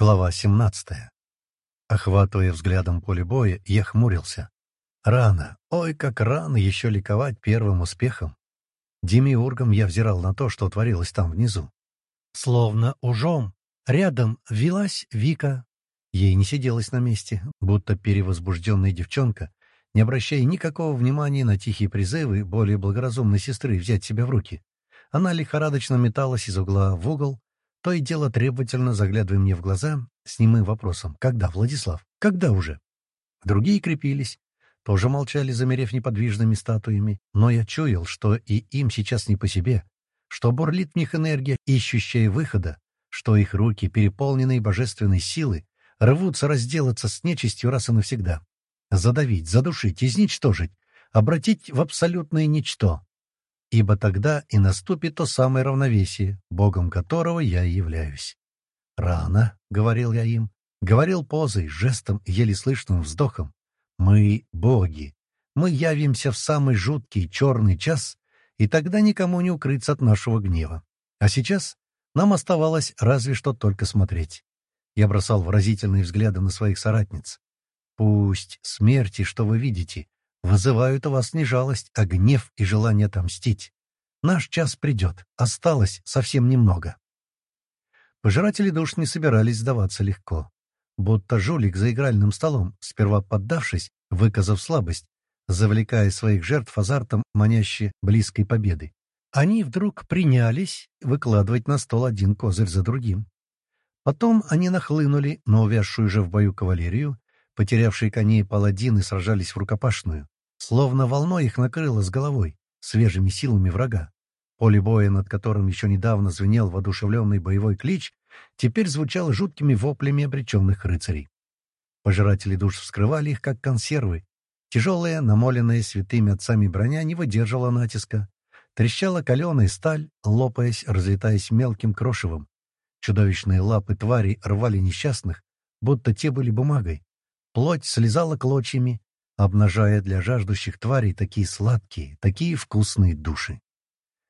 Глава 17. Охватывая взглядом поле боя, я хмурился. Рано, ой, как рано еще ликовать первым успехом. Демиургом я взирал на то, что творилось там внизу. Словно ужом, рядом велась Вика. Ей не сиделось на месте, будто перевозбужденная девчонка, не обращая никакого внимания на тихие призывы более благоразумной сестры взять себя в руки. Она лихорадочно металась из угла в угол, то и дело требовательно заглядывая мне в глаза с немым вопросом «Когда, Владислав? Когда уже?» Другие крепились, тоже молчали, замерев неподвижными статуями, но я чуял, что и им сейчас не по себе, что бурлит в них энергия, ищущая выхода, что их руки, переполненные божественной силы, рвутся разделаться с нечистью раз и навсегда. Задавить, задушить, изничтожить, обратить в абсолютное ничто, ибо тогда и наступит то самое равновесие, богом которого я и являюсь. «Рано», — говорил я им, говорил позой, жестом, еле слышным вздохом. «Мы — боги. Мы явимся в самый жуткий черный час, и тогда никому не укрыться от нашего гнева. А сейчас нам оставалось разве что только смотреть». Я бросал выразительные взгляды на своих соратниц. «Пусть смерти, что вы видите, вызывают у вас не жалость, а гнев и желание отомстить. Наш час придет, осталось совсем немного. Пожиратели душ не собирались сдаваться легко. Будто жулик за игральным столом, сперва поддавшись, выказав слабость, завлекая своих жертв азартом, маняще близкой победы. Они вдруг принялись выкладывать на стол один козырь за другим. Потом они нахлынули на увязшую же в бою кавалерию, потерявшие коней паладины сражались в рукопашную. Словно волной их накрыло с головой, свежими силами врага. Поле боя, над которым еще недавно звенел воодушевленный боевой клич, теперь звучал жуткими воплями обреченных рыцарей. Пожиратели душ вскрывали их, как консервы. Тяжелая, намоленная святыми отцами броня не выдержала натиска. Трещала каленая сталь, лопаясь, разлетаясь мелким крошевом. Чудовищные лапы тварей рвали несчастных, будто те были бумагой. Плоть слезала клочьями, обнажая для жаждущих тварей такие сладкие, такие вкусные души.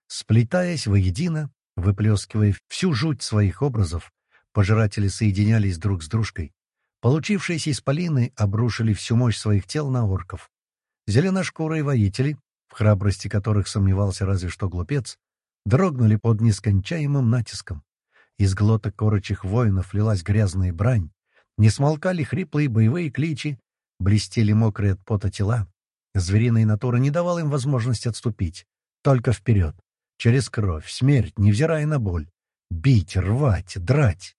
Сплетаясь воедино, выплескивая всю жуть своих образов, пожиратели соединялись друг с дружкой. Получившиеся исполины обрушили всю мощь своих тел на орков. Зеленошкурые воители, в храбрости которых сомневался разве что глупец, дрогнули под нескончаемым натиском. Из глоток корочих воинов лилась грязная брань, не смолкали хриплые боевые кличи, Блестели мокрые от пота тела. Звериная натура не давала им возможности отступить. Только вперед. Через кровь, смерть, невзирая на боль. Бить, рвать, драть.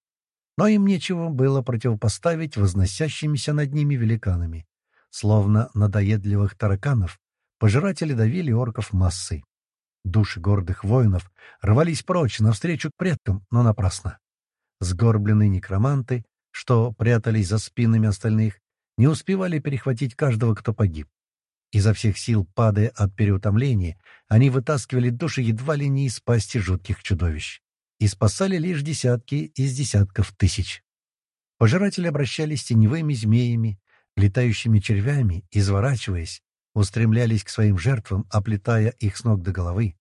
Но им нечего было противопоставить возносящимися над ними великанами. Словно надоедливых тараканов, пожиратели давили орков массой. Души гордых воинов рвались прочь навстречу к предкам, но напрасно. Сгорбленные некроманты, что прятались за спинами остальных, не успевали перехватить каждого, кто погиб. Изо всех сил, падая от переутомления, они вытаскивали души едва ли не из пасти жутких чудовищ. И спасали лишь десятки из десятков тысяч. Пожиратели обращались теневыми змеями, летающими червями, изворачиваясь, устремлялись к своим жертвам, оплетая их с ног до головы.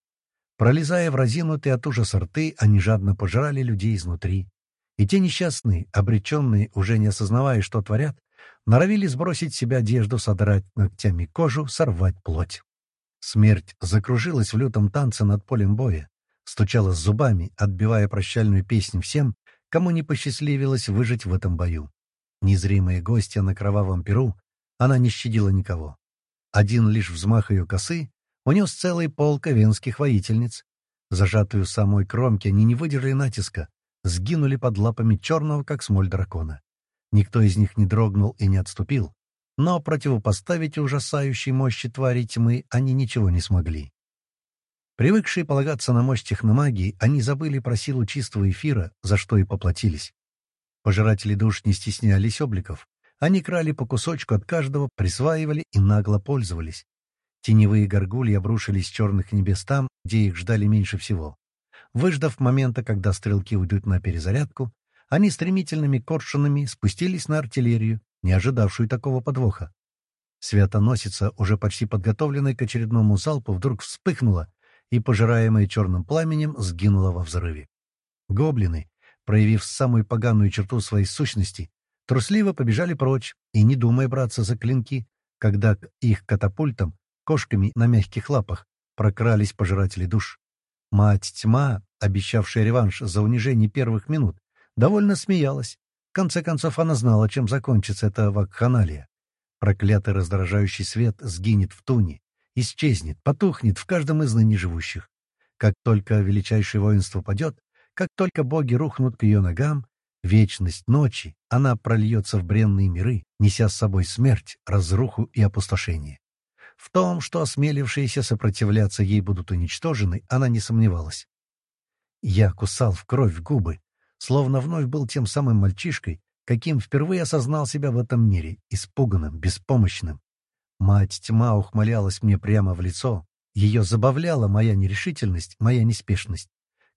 Пролезая в разинутые от ужаса рты, они жадно пожирали людей изнутри. И те несчастные, обреченные, уже не осознавая, что творят, норовили сбросить с себя одежду, содрать ногтями кожу, сорвать плоть. Смерть закружилась в лютом танце над полем боя, стучала зубами, отбивая прощальную песню всем, кому не посчастливилось выжить в этом бою. Незримая гостья на кровавом перу, она не щадила никого. Один лишь взмах ее косы унес целый полк венских воительниц. Зажатую самой кромке, они не выдержали натиска, сгинули под лапами черного, как смоль дракона. Никто из них не дрогнул и не отступил, но противопоставить ужасающей мощи твари тьмы они ничего не смогли. Привыкшие полагаться на мощь техномагии, они забыли про силу чистого эфира, за что и поплатились. Пожиратели душ не стеснялись обликов. Они крали по кусочку от каждого, присваивали и нагло пользовались. Теневые горгульи обрушились с черных небес там, где их ждали меньше всего. Выждав момента, когда стрелки уйдут на перезарядку, они стремительными коршунами спустились на артиллерию, не ожидавшую такого подвоха. Святоносица, уже почти подготовленная к очередному залпу, вдруг вспыхнула и, пожираемая черным пламенем, сгинула во взрыве. Гоблины, проявив самую поганую черту своей сущности, трусливо побежали прочь и, не думая браться за клинки, когда к их катапультам, кошками на мягких лапах, прокрались пожиратели душ. Мать тьма, обещавшая реванш за унижение первых минут, довольно смеялась. В конце концов, она знала, чем закончится эта вакханалия. Проклятый раздражающий свет сгинет в туне, исчезнет, потухнет в каждом из ныне живущих. Как только величайшее воинство падет, как только боги рухнут к ее ногам, вечность ночи, она прольется в бренные миры, неся с собой смерть, разруху и опустошение. В том, что осмелившиеся сопротивляться ей будут уничтожены, она не сомневалась. Я кусал в кровь губы, словно вновь был тем самым мальчишкой, каким впервые осознал себя в этом мире, испуганным, беспомощным. Мать тьма ухмылялась мне прямо в лицо. Ее забавляла моя нерешительность, моя неспешность.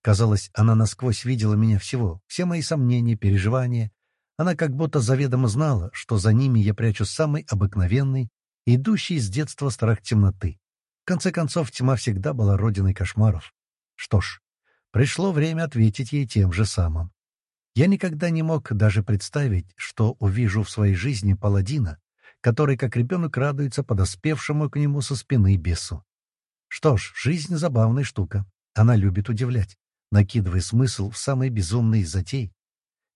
Казалось, она насквозь видела меня всего, все мои сомнения, переживания. Она как будто заведомо знала, что за ними я прячу самый обыкновенный, идущий с детства страх темноты. В конце концов, тьма всегда была родиной кошмаров. Что ж, пришло время ответить ей тем же самым. Я никогда не мог даже представить, что увижу в своей жизни паладина, который, как ребенок, радуется подоспевшему к нему со спины бесу. Что ж, жизнь — забавная штука. Она любит удивлять накидывая смысл в самые безумные затей.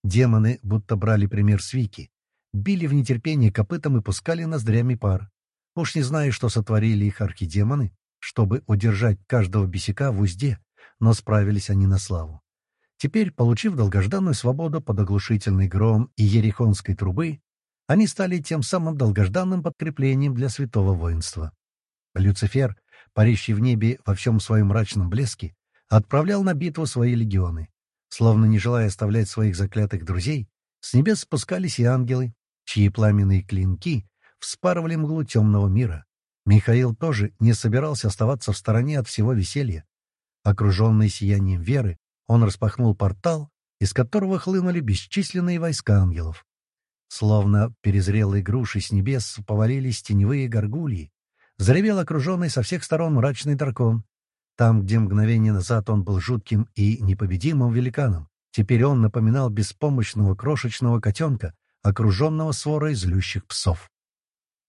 Демоны будто брали пример с Вики, били в нетерпение копытом и пускали ноздрями пар. Уж не знаю, что сотворили их архидемоны, чтобы удержать каждого бесяка в узде, но справились они на славу. Теперь, получив долгожданную свободу под оглушительный гром и ерехонской трубы, они стали тем самым долгожданным подкреплением для святого воинства. Люцифер, парящий в небе во всем своем мрачном блеске, отправлял на битву свои легионы. Словно не желая оставлять своих заклятых друзей, с небес спускались и ангелы, чьи пламенные клинки вспарывали мглу темного мира. Михаил тоже не собирался оставаться в стороне от всего веселья. Окруженный сиянием веры, он распахнул портал, из которого хлынули бесчисленные войска ангелов. Словно перезрелые груши с небес повалились теневые горгульи. Заревел окруженный со всех сторон мрачный дракон, там, где мгновение назад он был жутким и непобедимым великаном, теперь он напоминал беспомощного крошечного котенка, окруженного сворой злющих псов.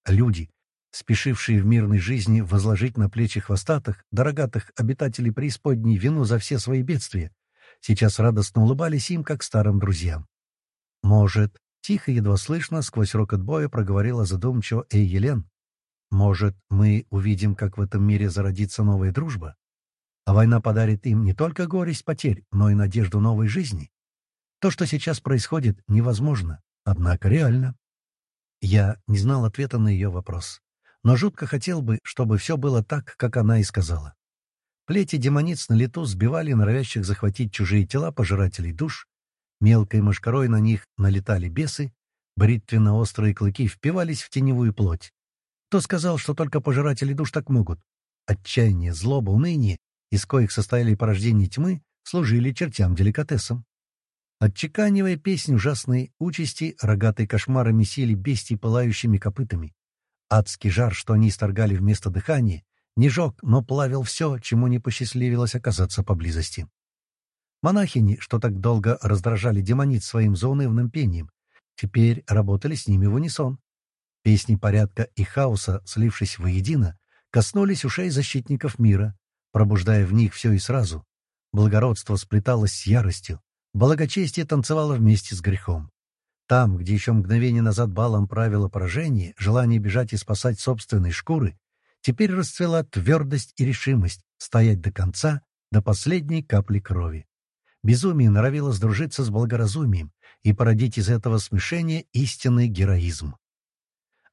Люди, спешившие в мирной жизни возложить на плечи хвостатых, дорогатых обитателей преисподней вину за все свои бедствия, сейчас радостно улыбались им, как старым друзьям. «Может, — тихо, едва слышно, сквозь рокот боя проговорила задумчиво Эй Елен, — может, мы увидим, как в этом мире зародится новая дружба? А война подарит им не только горесть потерь, но и надежду новой жизни. То, что сейчас происходит, невозможно, однако реально. Я не знал ответа на ее вопрос, но жутко хотел бы, чтобы все было так, как она и сказала. Плети демониц на лету сбивали норовящих захватить чужие тела пожирателей душ, мелкой мошкарой на них налетали бесы, бритвенно-острые клыки впивались в теневую плоть. Кто сказал, что только пожиратели душ так могут? Отчаяние, злоба, уныние из коих состояли порождения тьмы, служили чертям деликатесом. Отчеканивая песнь ужасной участи, рогатые кошмары месили бестий пылающими копытами. Адский жар, что они исторгали вместо дыхания, не жег, но плавил все, чему не посчастливилось оказаться поблизости. Монахини, что так долго раздражали демонит своим заунывным пением, теперь работали с ними в унисон. Песни порядка и хаоса, слившись воедино, коснулись ушей защитников мира, пробуждая в них все и сразу. Благородство сплеталось с яростью, благочестие танцевало вместе с грехом. Там, где еще мгновение назад балом правило поражение, желание бежать и спасать собственной шкуры, теперь расцвела твердость и решимость стоять до конца, до последней капли крови. Безумие норовило сдружиться с благоразумием и породить из этого смешения истинный героизм.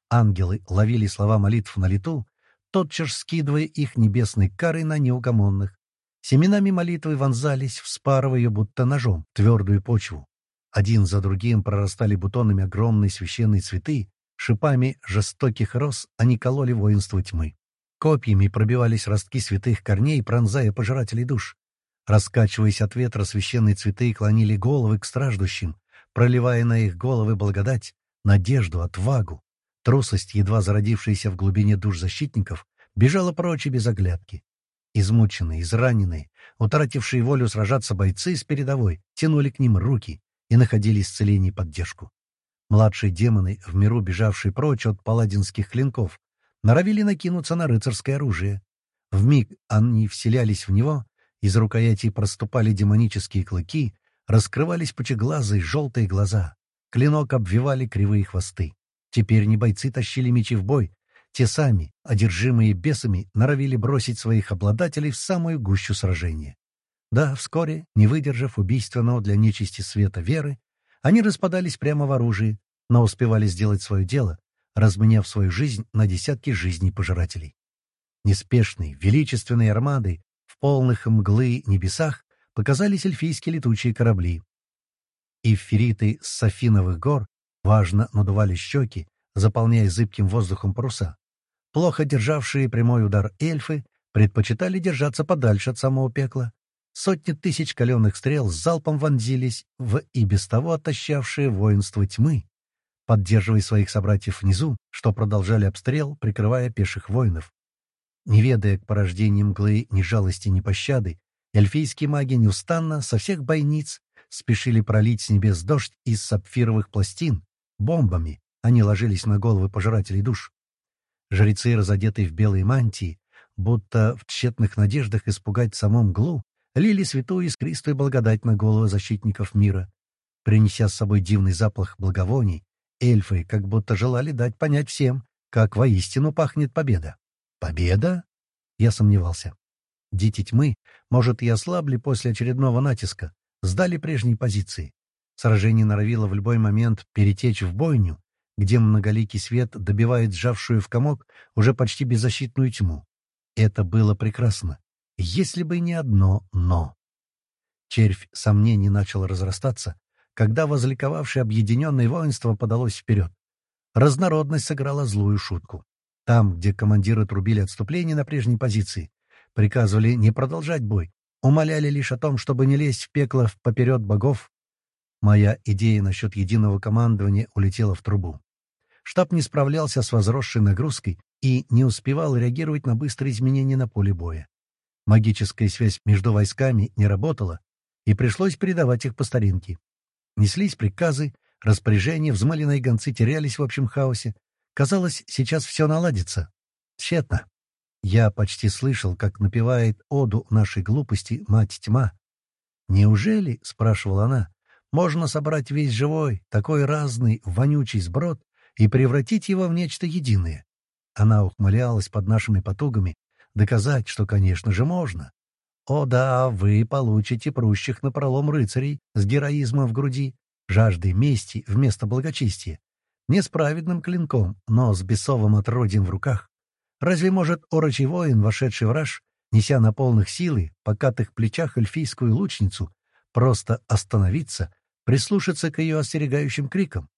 Ангелы ловили слова молитв на лету, тотчас скидывая их небесной карой на неугомонных. Семенами молитвы вонзались, вспарывая ее будто ножом, твердую почву. Один за другим прорастали бутонами огромные священные цветы, шипами жестоких роз они кололи воинство тьмы. Копьями пробивались ростки святых корней, пронзая пожирателей душ. Раскачиваясь от ветра, священные цветы клонили головы к страждущим, проливая на их головы благодать, надежду, отвагу. Трусость, едва зародившаяся в глубине душ защитников, бежала прочь и без оглядки. Измученные, израненные, утратившие волю сражаться бойцы с передовой, тянули к ним руки и находили исцеление и поддержку. Младшие демоны, в миру бежавшие прочь от паладинских клинков, норовили накинуться на рыцарское оружие. Вмиг они вселялись в него, из рукоятей проступали демонические клыки, раскрывались пучеглазые желтые глаза. Клинок обвивали кривые хвосты. Теперь не бойцы тащили мечи в бой, те сами, одержимые бесами, норовили бросить своих обладателей в самую гущу сражения. Да, вскоре, не выдержав убийственного для нечисти света веры, они распадались прямо в оружии, но успевали сделать свое дело, разменяв свою жизнь на десятки жизней пожирателей. Неспешные, величественные армады в полных мглы небесах показались эльфийские летучие корабли. Иффериты с Софиновых гор важно надували щеки, заполняя зыбким воздухом паруса. Плохо державшие прямой удар эльфы предпочитали держаться подальше от самого пекла. Сотни тысяч каленых стрел с залпом вонзились в и без того отощавшее воинство тьмы, поддерживая своих собратьев внизу, что продолжали обстрел, прикрывая пеших воинов. Не ведая к порождениям мглы ни жалости, ни пощады, эльфийские маги неустанно со всех бойниц спешили пролить с небес дождь из сапфировых пластин, бомбами, они ложились на головы пожирателей душ. Жрецы, разодетые в белые мантии, будто в тщетных надеждах испугать саму мглу, лили святую искристую благодать на головы защитников мира. Принеся с собой дивный запах благовоний, эльфы как будто желали дать понять всем, как воистину пахнет победа. Победа? Я сомневался. Дети тьмы, может, и ослабли после очередного натиска, сдали прежние позиции. Сражение норовило в любой момент перетечь в бойню, где многоликий свет добивает сжавшую в комок уже почти беззащитную тьму. Это было прекрасно, если бы не одно «но». Червь сомнений начал разрастаться, когда возликовавшее объединенное воинство подалось вперед. Разнородность сыграла злую шутку. Там, где командиры трубили отступление на прежней позиции, приказывали не продолжать бой, умоляли лишь о том, чтобы не лезть в пекло поперед богов. Моя идея насчет единого командования улетела в трубу. Штаб не справлялся с возросшей нагрузкой и не успевал реагировать на быстрые изменения на поле боя. Магическая связь между войсками не работала, и пришлось передавать их по старинке. Неслись приказы, распоряжения, взмыленные гонцы терялись в общем хаосе. Казалось, сейчас все наладится. Тщетно. Я почти слышал, как напевает оду нашей глупости мать тьма. «Неужели, — спрашивала она, — можно собрать весь живой, такой разный, вонючий сброд и превратить его в нечто единое. Она ухмылялась под нашими потугами, доказать, что, конечно же, можно. О да, вы получите прущих напролом рыцарей с героизмом в груди, жаждой мести вместо благочестия, не с праведным клинком, но с бесовым отродьем в руках. Разве может орочий воин, вошедший в раж, неся на полных силы, покатых плечах эльфийскую лучницу, просто остановиться, прислушаться к ее остерегающим крикам?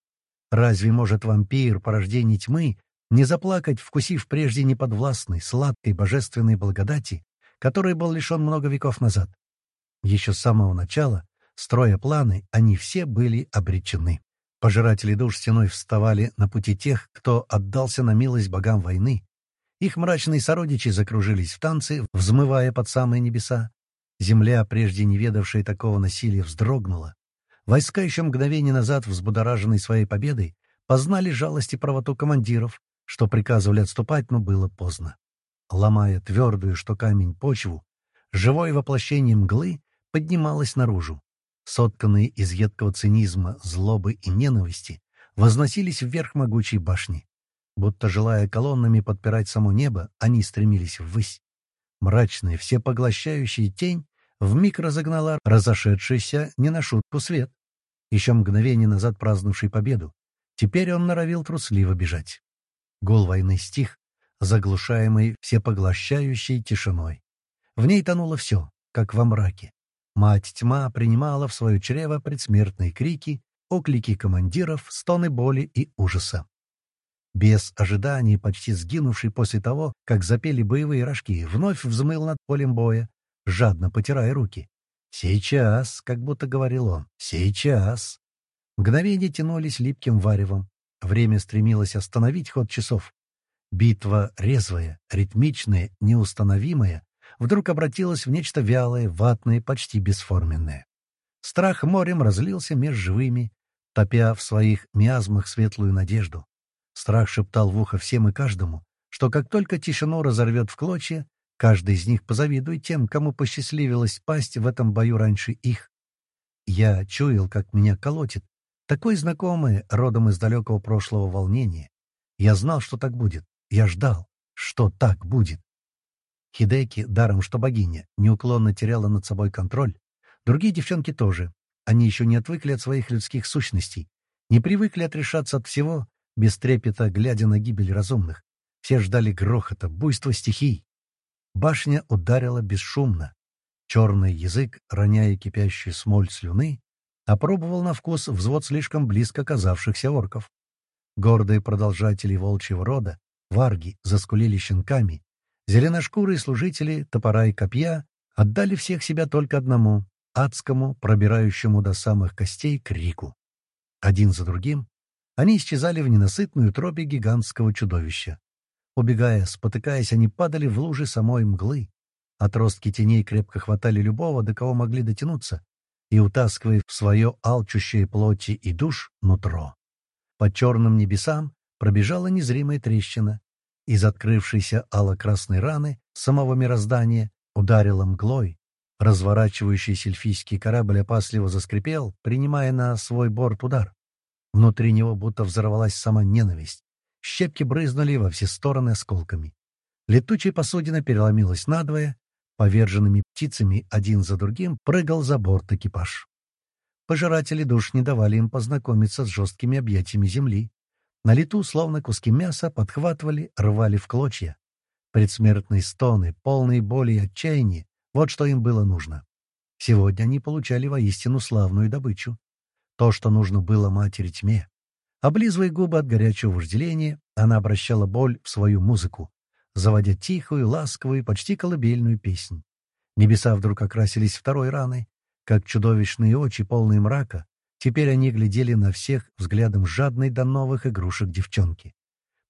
Разве может вампир, порождение тьмы, не заплакать, вкусив прежде неподвластной, сладкой, божественной благодати, которой был лишен много веков назад? Еще с самого начала, строя планы, они все были обречены. Пожиратели душ стеной вставали на пути тех, кто отдался на милость богам войны. Их мрачные сородичи закружились в танце, взмывая под самые небеса. Земля, прежде не ведавшая такого насилия, вздрогнула. Войска еще мгновение назад, взбудораженные своей победой, познали жалость и правоту командиров, что приказывали отступать, но было поздно. Ломая твердую, что камень, почву, живое воплощение мглы поднималось наружу. Сотканные из едкого цинизма, злобы и ненависти, возносились вверх могучей башни. Будто желая колоннами подпирать само небо, они стремились ввысь. Мрачная, всепоглощающая тень вмиг разогнала разошедшийся не на шутку свет еще мгновение назад празднувший победу. Теперь он норовил трусливо бежать. Гул войны стих, заглушаемый всепоглощающей тишиной. В ней тонуло все, как во мраке. Мать тьма принимала в свое чрево предсмертные крики, оклики командиров, стоны боли и ужаса. Без ожиданий, почти сгинувший после того, как запели боевые рожки, вновь взмыл над полем боя, жадно потирая руки. «Сейчас», — как будто говорил он, — «сейчас». Мгновения тянулись липким варевом. Время стремилось остановить ход часов. Битва резвая, ритмичная, неустановимая, вдруг обратилось в нечто вялое, ватное, почти бесформенное. Страх морем разлился меж живыми, топя в своих миазмах светлую надежду. Страх шептал в ухо всем и каждому, что как только тишину разорвет в клочья, каждый из них позавидует тем, кому посчастливилось пасть в этом бою раньше их. Я чуял, как меня колотит. Такое знакомое, родом из далекого прошлого волнение. Я знал, что так будет. Я ждал, что так будет. Хидеки, даром что богиня, неуклонно теряла над собой контроль. Другие девчонки тоже. Они еще не отвыкли от своих людских сущностей, не привыкли отрешаться от всего, без трепета глядя на гибель разумных. Все ждали грохота, буйства стихий. Башня ударила бесшумно. Черный язык, роняя кипящую смоль слюны, опробовал на вкус взвод слишком близко оказавшихся орков. Гордые продолжатели волчьего рода, варги, заскулили щенками, зеленошкурые служители топора и копья отдали всех себя только одному — адскому, пробирающему до самых костей крику. Один за другим они исчезали в ненасытную тропе гигантского чудовища. Убегая, спотыкаясь, они падали в лужи самой мглы, Отростки теней крепко хватали любого, до кого могли дотянуться, и утаскивая в свое алчущее плоти и душ нутро. По черным небесам пробежала незримая трещина. Из открывшейся ало-красной раны самого мироздания ударила мглой. Разворачивающийся эльфийский корабль опасливо заскрипел, принимая на свой борт удар. Внутри него будто взорвалась сама ненависть. Щепки брызнули во все стороны осколками. Летучая посудина переломилась надвое, Поверженными птицами один за другим прыгал за борт экипаж. Пожиратели душ не давали им познакомиться с жесткими объятиями земли. На лету, словно куски мяса, подхватывали, рвали в клочья. Предсмертные стоны, полные боли и отчаяния — вот что им было нужно. Сегодня они получали воистину славную добычу. То, что нужно было матери тьме. Облизывая губы от горячего вожделения, она обращала боль в свою музыку, заводя тихую, ласковую, почти колыбельную песнь. Небеса вдруг окрасились второй раной, как чудовищные очи, полные мрака. Теперь они глядели на всех взглядом жадной до новых игрушек девчонки.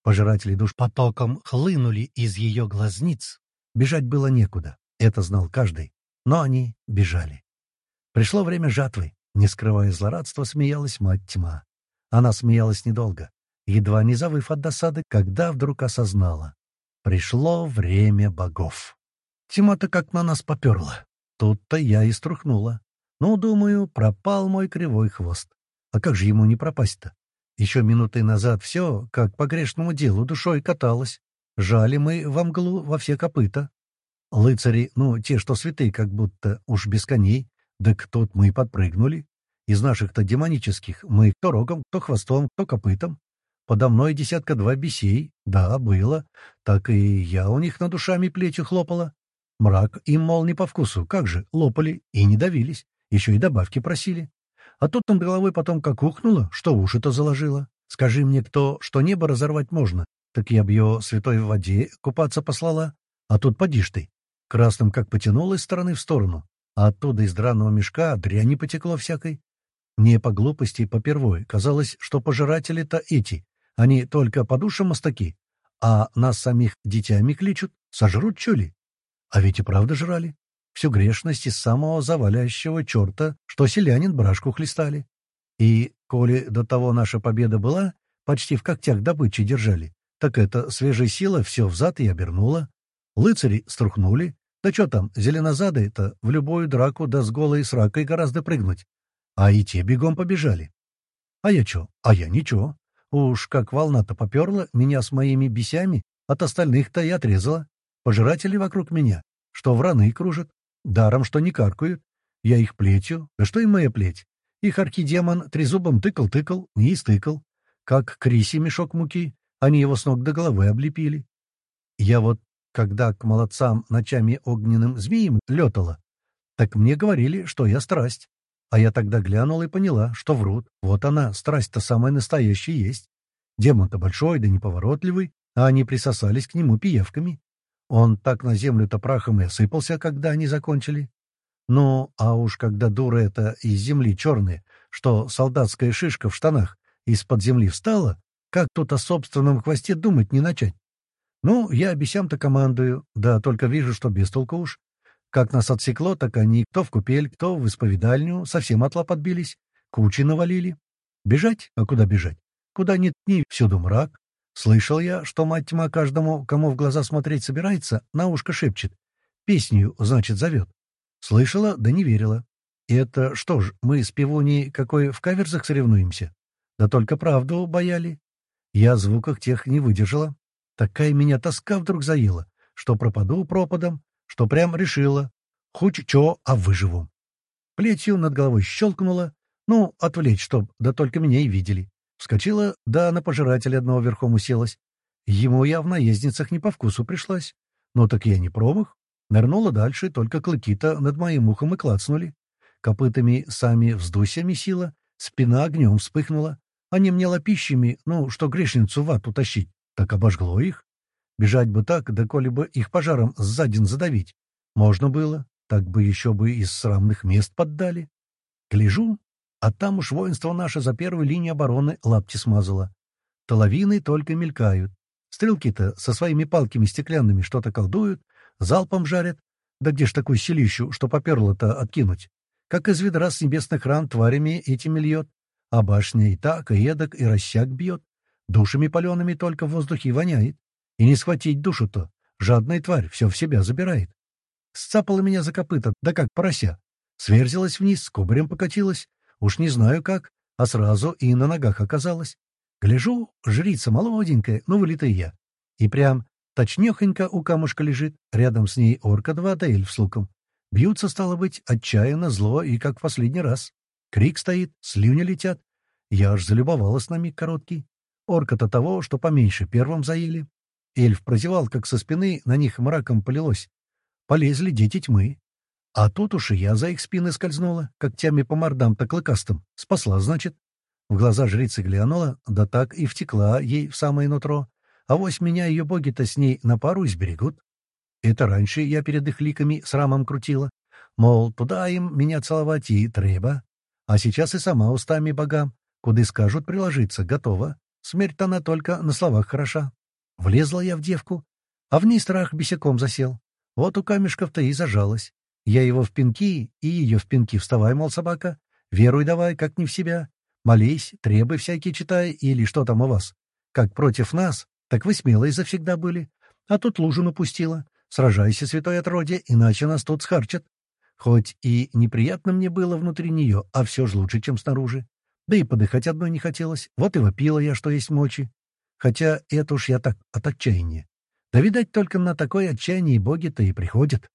Пожиратели душ потоком хлынули из ее глазниц. Бежать было некуда, это знал каждый, но они бежали. Пришло время жатвы. Не скрывая злорадства, смеялась мать тьма. Она смеялась недолго, едва не завыв от досады, когда вдруг осознала. Пришло время богов. Тьма-то как на нас поперла. Тут-то я и струхнула. Ну, думаю, пропал мой кривой хвост. А как же ему не пропасть-то? Еще минуты назад все, как по грешному делу, душой каталось. Жали мы во мглу во все копыта. Лыцари, ну, те, что святые, как будто уж без коней, да тут мы и подпрыгнули. Из наших-то демонических мы кто рогом, кто хвостом, кто копытом. Подо мной десятка-два бесей, да, было. Так и я у них над душами плечи хлопала. Мрак им, мол, не по вкусу. Как же, лопали и не давились. Еще и добавки просили. А тут над головой потом как ухнуло, что уши-то заложило. Скажи мне, кто, что небо разорвать можно, так я б ее святой в воде купаться послала. А тут поди ты. Красным как потянуло из стороны в сторону, а оттуда из драного мешка дряни потекло всякой. Мне по глупости попервой казалось, что пожиратели-то эти, они только по душам мостаки, а нас самих дитями кличут, сожрут чё ли? А ведь и правда жрали. Всю грешность из самого завалящего черта, что селянин брашку хлестали. И, коли до того наша победа была, почти в когтях добычи держали, так это свежая сила все взад и обернула. Лыцари струхнули. Да что там, зеленозады-то в любую драку да с голой сракой гораздо прыгнуть. А и те бегом побежали. А я чё? А я ничего. Уж как волна-то поперла, меня с моими бесями от остальных-то и отрезала. Пожиратели вокруг меня, что враны кружат, даром, что не каркают. Я их плетью, да что и моя плеть. Их архидемон трезубом тыкал-тыкал, не истыкал. Как Криси мешок муки, они его с ног до головы облепили. Я вот, когда к молодцам ночами огненным змеем летала, так мне говорили, что я страсть. А я тогда глянула и поняла, что врут. Вот она, страсть-то самая настоящая есть. Демон-то большой да неповоротливый, а они присосались к нему пиявками. Он так на землю-то прахом и осыпался, когда они закончили. Ну, а уж когда дура эта из земли черная, что солдатская шишка в штанах из-под земли встала, как тут о собственном хвосте думать не начать? Ну, я бесям-то командую, да только вижу, что без толку уж. Как нас отсекло, так они кто в купель, кто в исповедальню, совсем отла подбились, кучи навалили. Бежать? А куда бежать? Куда ни тни, всюду мрак. Слышал я, что мать тьма каждому, кому в глаза смотреть собирается, на ушко шепчет. Песню, значит, зовет. Слышала, да не верила. И это что ж, мы с пивуней какой в каверзах соревнуемся? Да только правду бояли. Я звуках тех не выдержала. Такая меня тоска вдруг заела, что пропаду пропадом, что прям решила. Хоть чё, а выживу. Плетью над головой щелкнула. Ну, отвлечь, чтоб, да только меня и видели. Вскочила, да на пожирателя одного верхом уселась. Ему я в наездницах не по вкусу пришлась. Но так я не промах. Нырнула дальше, только клыки-то над моим ухом и клацнули. Копытами сами вздуйся месила, спина огнем вспыхнула. Они мне лопищами, ну, что грешницу в ад утащить, так обожгло их. Бежать бы так, да коли бы их пожаром сзади задавить. Можно было, так бы еще бы из срамных мест поддали. Гляжу, а там уж воинство наше за первой линией обороны лапти смазало. Толовины только мелькают. Стрелки-то со своими палками стеклянными что-то колдуют, залпом жарят. Да где ж такую селищу, что поперло-то откинуть? Как из ведра с небесных ран тварями этими льет. А башня и так, и эдак, и росяк бьет. Душами палеными только в воздухе воняет. И не схватить душу-то. Жадная тварь все в себя забирает. Сцапала меня за копыта, да как порося. Сверзилась вниз, с кубарем покатилась. Уж не знаю как, а сразу и на ногах оказалась. Гляжу, жрица молоденькая, ну, вылитая я. И прям точнёхонько у камушка лежит, рядом с ней орка два да эльф с луком. Бьются, стало быть, отчаянно, зло и как в последний раз. Крик стоит, слюни летят. Я аж залюбовалась на миг короткий. Орка-то того, что поменьше, первым заели. Эльф прозевал, как со спины на них мраком полилось. Полезли дети тьмы. А тут уж и я за их спины скользнула, когтями по мордам-то клыкастым. Спасла, значит. В глаза жрицы глянула, да так и втекла ей в самое нутро. А вось меня ее боги-то с ней на пару изберегут. Это раньше я перед их ликами с рамом крутила. Мол, туда им меня целовать и треба. А сейчас и сама устами богам, куды скажут приложиться, готова. Смерть-то она только на словах хороша. Влезла я в девку, а в ней страх бесяком засел. Вот у камешков-то и зажалась. Я его в пинки и ее в пинки. Вставай, мол, собака, веруй давай, как не в себя. Молись, требы всякие читай, или что там у вас. Как против нас, так вы смелые завсегда были. А тут лужу напустила. Сражайся, святой отродье, иначе нас тут схарчат. Хоть и неприятно мне было внутри нее, а все же лучше, чем снаружи. Да и подыхать одной не хотелось, вот и вопила я, что есть мочи. Хотя это уж я так, от отчаяния. Да, видать, только на такое отчаяние боги-то и приходят.